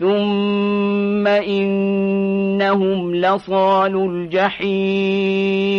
ثم إنهم لصال الجحيم